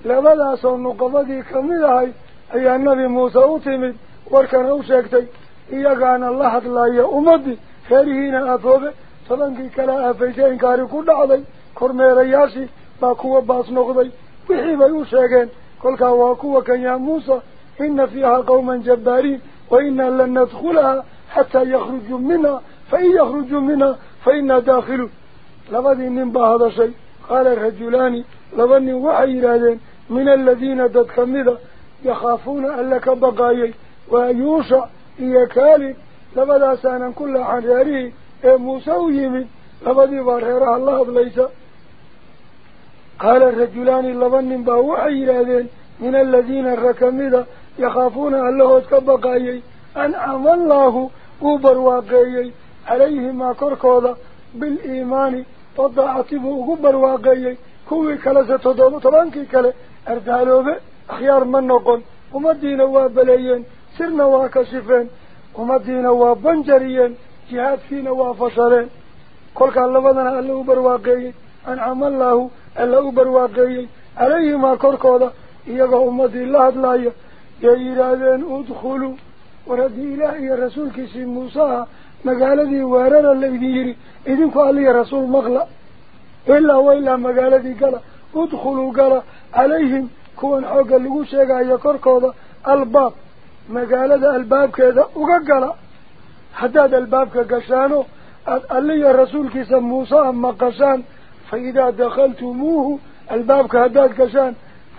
لبدا سو نقضتي كمدهي أي النبي موسى أتمد واركان أوشيكتي. إياقان الله أطلع يا أمدي. هاريهين أطوبة فلنكي كلا أفيتين كاري كل عضي. كرمي رياشي با كوة باس نقضي. وحيبا يوشيكين كل كوا كان يا موسى. إن فيها قوما جبارين. وإنا لن ندخلها حتى يخرجوا منها. فإن يخرج منا فإن داخل. لبدي من بهذا شيء قال الرجلاني لبني وعيرادين من الذين تتخمد يخافون أن ألك بقايا. ويوشع إيكالك لبدا سانا كل حجاري مسويم لبدي بارهره الله بليس قال الرجلان لبني وعيرادين من الذين تتخمد يخافون أن لك بقايا. أنعم إيه الله وبرواقيه عليهما كركوضة بالإيمان. وضع عطبه واقعي. كوي كلاسة تضوم طبانكي كلا. أردالو بي أخيار من نقل وما الدين وابليين. سرنا واكشفين. وما الدين وابنجريين. جهاد فينا وافصلين كل قال لبنا ألو برواقعي أنعم الله ألو برواقعي عليهما كركوضة إيقا أمدي الله أدلايا يا إرادين أدخلوا. وردي إلهي الرسول كسي موسى. مقالذي وارانا اللي يجري إذن قال يا رسول مغلا إلا وإلا مقالذي قال ادخلوا قال عليهم كون حق اللي قوشيقا يقر كوضا الباب مقالذي الباب كذا وقال حداد الباب كقشانو اللي يا رسول كيسا موسى أما قشان فإذا دخلتموه الباب كهداد قشان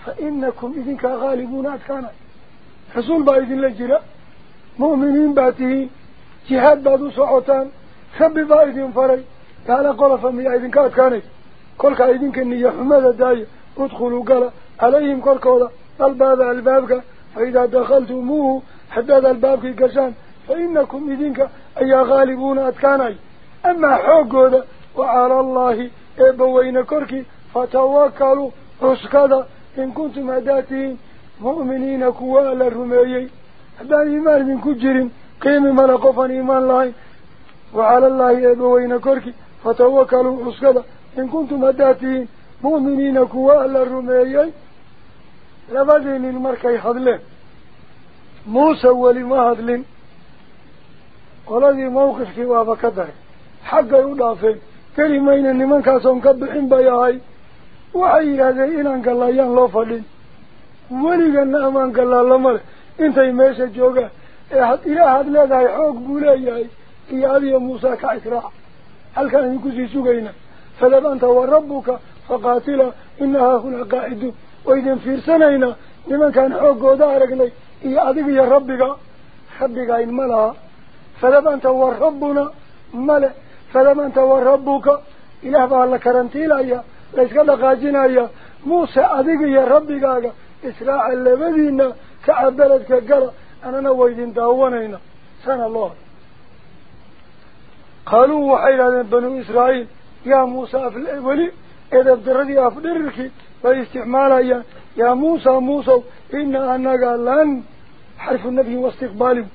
فإنكم إذن كغالبونات كانت حصول بايدين لجراء مؤمنين باتهين جهاد بعد صعوتان ثم بايدين فري قال قل فمي ايدين كات كاني كل كايدين كني يحمد داي ادخلوا قال عليهم كل كولا الباب الباب فإذا دخلتموه حتى هذا الباب في قشان فإنكم إذنك أي غالبون أتكاني أما حق هذا وعلى الله إبوين كركي فتوكلوا رسكدا إن كنتم أداتين مؤمنين كوالا الرميي هذا الإيمان من كجر allaahi eebbaweyne korkii fatawakkaluu cuskada in kuntum haddaad tihiin mu'miniina kuwa alla rumeeyey labadii nin markay hadleen muuse weli ma hadlin qoladii mawqifkii waaba ka daray xaggay u dhaafeen keli mayna nimankaasoon ka bixin bay ahay waxay yidhaahdeen inaan gallaayaan loo fadhin weligana amaan gallaalama leh intay meesha joogaan ilaahaad leedahay xoog buu leeyahay iyo adiyo muuse ka israaca halkaan idinkusii sugayna fadab anta wa rabbuka faqaatila ina haahunaa qaaciduun waydin fiirsanaynaa nimankaan xooggooda aragnay iyo adiga iyo rabbiga rabbigayn ma laha fadab anta wa rabbuna male fadab anta wa rabbuka ilaah baa la karantiilaya la iska dhaqaajinaya muuse adiga iyo rabbigaaga israaca labadiina kaca beledka gala waydin daawanayna sana loo qaaluu waxay yidhahdeen banuu israa'iil yaa muuse weli edab daradii afdhirirkii bay isticmaalayaan yaa muusa muusow ina anaga lan xarfu nafyin waistiqbaalin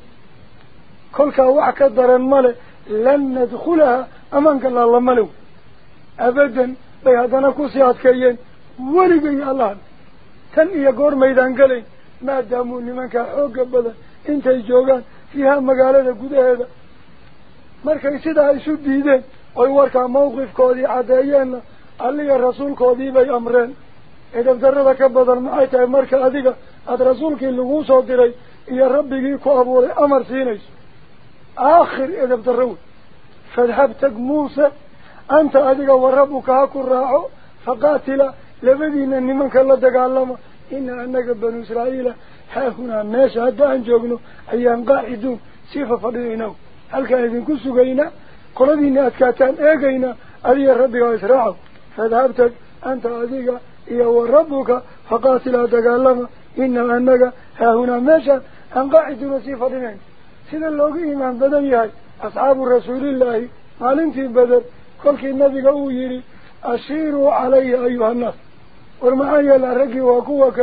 kolkaa wax ka daran male lan nadkhulaha amaanka laala malew abadan bay haddana kusii adkeeyeen weligay allahan tan iyo goor maydaan gelayn maadaamuu nimankaa xoogga badan intay joogaan fiiha magaalada gudaheeda markay sidaa isu diideen oy warkaa mawqifkoodii caddeeyeenna alliga rasuulkoodii bay amreen edabdarrada ka badan maxay tahay marka adiga aada rasuulkii laguu soo diray iyo rabbigii ku abuuray amar siinayso aakhir edabdarro wey fadhab tag muuse anta adiga wa rabbuka ha ku raaco faqaatila labadiina nimanka la dagaalama ina anaga banu israa'iila haahunaa meesha hadda aan joogno ayaan qaaciduun sii fafadhinayna halkaan idinku sugaynaa qoladiina adkaataan eegaynaa adiga rabbigaa israaco fadhab tag anta adiga iyo wa rabbuka faqaatilaa dagaalama ina anaga haahunaa meeshaan aan qaaciduuna sii fadhinayna sida loogu iimaan badan yahay asxaabu rasuulillaahi maalintii beder kolkii nabiga uu yidhi ashiiruu calaya ayuha ورمعي الأرقي وقوك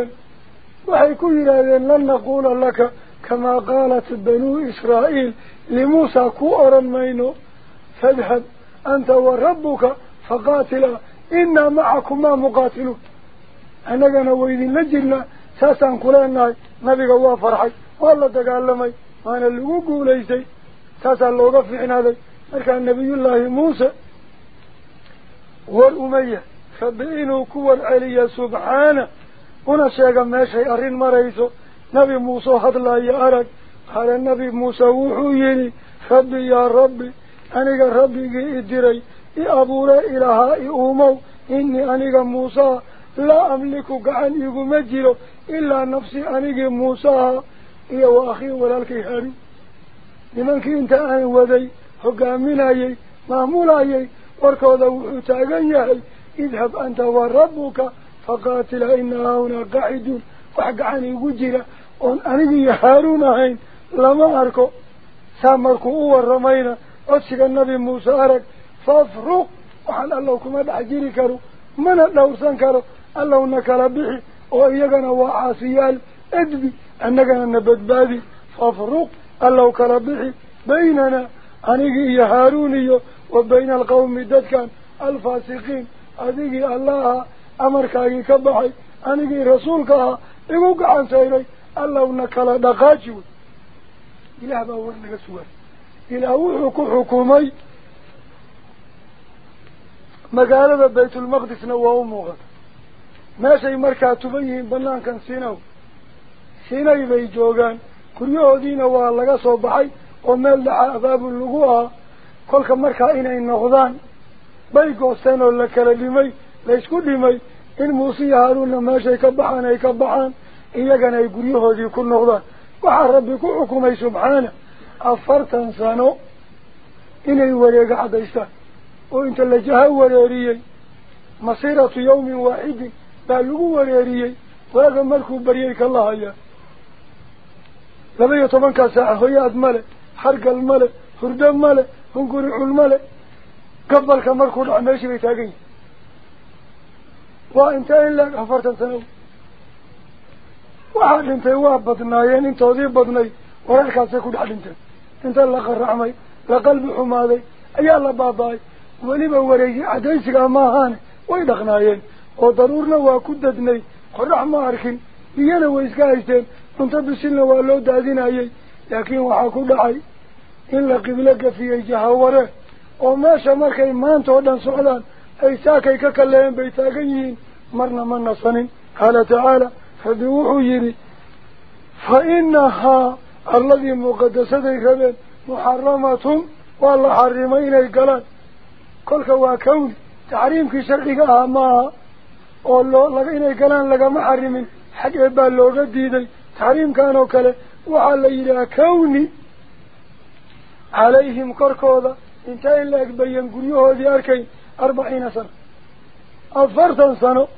وحيكو إلاذين لن نقول لك كما قالت بنو إسرائيل لموسى كورا مينو فاذهب أنت وربك فقاتل إنا معكما مقاتلون. مقاتلو أنقنا ويدين لجلنا نقول قلانا نبيك الله فرحي. والله تقالمي. وأنا اللي قوقو ليسي. ساسان لوقف في حنادي أركان نبي الله موسى والأمية. Sheega meeshay arrin marayso nabi muuse oo hadlaayo arag qaala nabi muuse wuxuu yidhi rabbi yaa rabbi aniga rabbigii i diray i abuure ilahaa i uumow innii aniga muusaa laa amliku gacan iguma jiro ilaa nafsi anigii muusaha iyo wa akhii walaalkay haaruun nimankii inta aan waday hogaaminayey maamulayay warkooda wuxuu taagan yahay idhab anta wa rabbuka faqaatila ina haahunaa qaaciduun wax gacan igu jira oon anigiiyo haaruun ahayn lama arko saa markuu u waramayna codsiga nabi muuse arag fafruq waxaan allow kuma dhex jiri karo mana dhowrsan karo allowna kala bixi oo iyagana waa caasiyaal edbi annagana na badbaadi fafruq allow baxay anigii rasuulka ahaa igu gacan sayray allowna kala dhaqaaji wey ilaah baa war naga sugan ilaah wuxuu ku xukumay magaalada baytulmaqdisna waa u muuqata meeshay markaa tuban yihiin banaankan sinaw sinay bay joogaan guryahoodiina waa laga soo baxay oo meel dhaxa abaabul lagu ahaa kolka markaa inay noqdaan بيقو ولا لك لديمي ليش كل ديمي الموسيقى هذو لما شيء كبحان اي كبحان إيقان اي قريه هذي كل نغضا وحا ربكو حكومي سبحانه أفرت انسانو إني وليك حد إستاه وإنت اللي لجهة ولياريي مصيرة يوم واحد بألوه ولياريي ولكن ملكو بريك الله هيا لما يطبنك ساعة هيا أدمالي حرق المالي هردام مالي هنقرع المالي sano waxaa dhintay waa badnaayeen intoodii badnay wararkaasay ku dhex dhinteen inta la qaracmay la qalbi xumaaday ayaa la baaba-ay weliba wareegi cadaysigaa ma ahaane way dhaqnaayeen oo daruurna waa ku dadnay qorax ma arkin biyana way iska haysteen cunto bisilna waa loo daadinayey laakiin waxaa ku dhacay in la qiblo gafiyey jahaware marna ma nasanin qaala tacaala rabbi wuxuu yidhi fa inahaa arladii muqadasaday rabeen muxaramatun waa la xarimay inay galaan kolka waa kawni taxriimkii sharciga ahaa maaha oo loo laga inay galaan lagama xarimin xag eebbaa looga diiday taxriimkan oo kale waxaa la yidhaha kawni calayhim korkooda la egbayan guryahoodii arkayn arbaciina sano afartan sano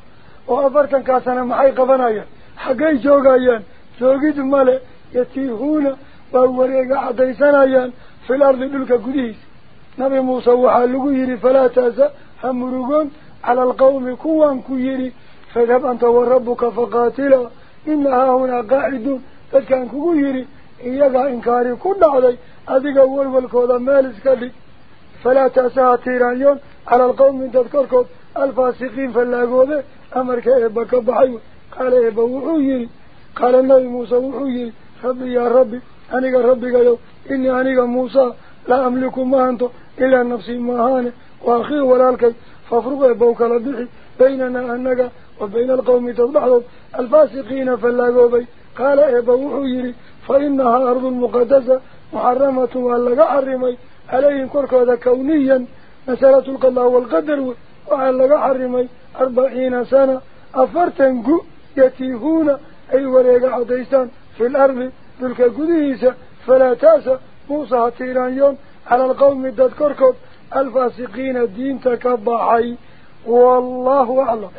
oo afartankaa sano maxay qabanayaan xaggay joogayaan joogid male yatiihuuna waa wareega caddaysanayaan fil ardi dhulka gudihiisa nabi muuse waxaa lagu yidhi falaa taasa ha murugoon cala alqawmi kuwan ku yidhi fadhab anta wa rabbuka faqaatila ina haahunaa qaaciduun dadkaan kugu yidhi iyagaa inkaari ku dhacday adiga walwalkooda meel iska dhig فلا تأساتير اليوم. على القوم من تذكركم الفاسقين فلاقوه أمر كأبا كبحيو قال إيه أبا وحويني قال النبي موسى وحويني ربي يا ربي. أنيك ربي قالوا. إني أنيك موسى. لا أملك ما أنتو إلا نفسي ما هاني. وأخيه ولا الكي. فافرق إيه أباوك لبيحي بيننا أنك وبين القوم تضبحهم الفاسقين فلاقوا بي قال إيه أبا وحويني فإنها أرض مقدسة. محرمة وأن لك حرمي عليهم كركوذا كونيا مسألة القضاء والقدر وعلى حرمي أربعين سنة. أفرتنقو يتيهون أي وريق عديسان في الأرض تلك قديسة فلا تاسى موسى تيرانيون على القوم الدد كركوذ الفاسقين الدين تكبحي. والله أعلم.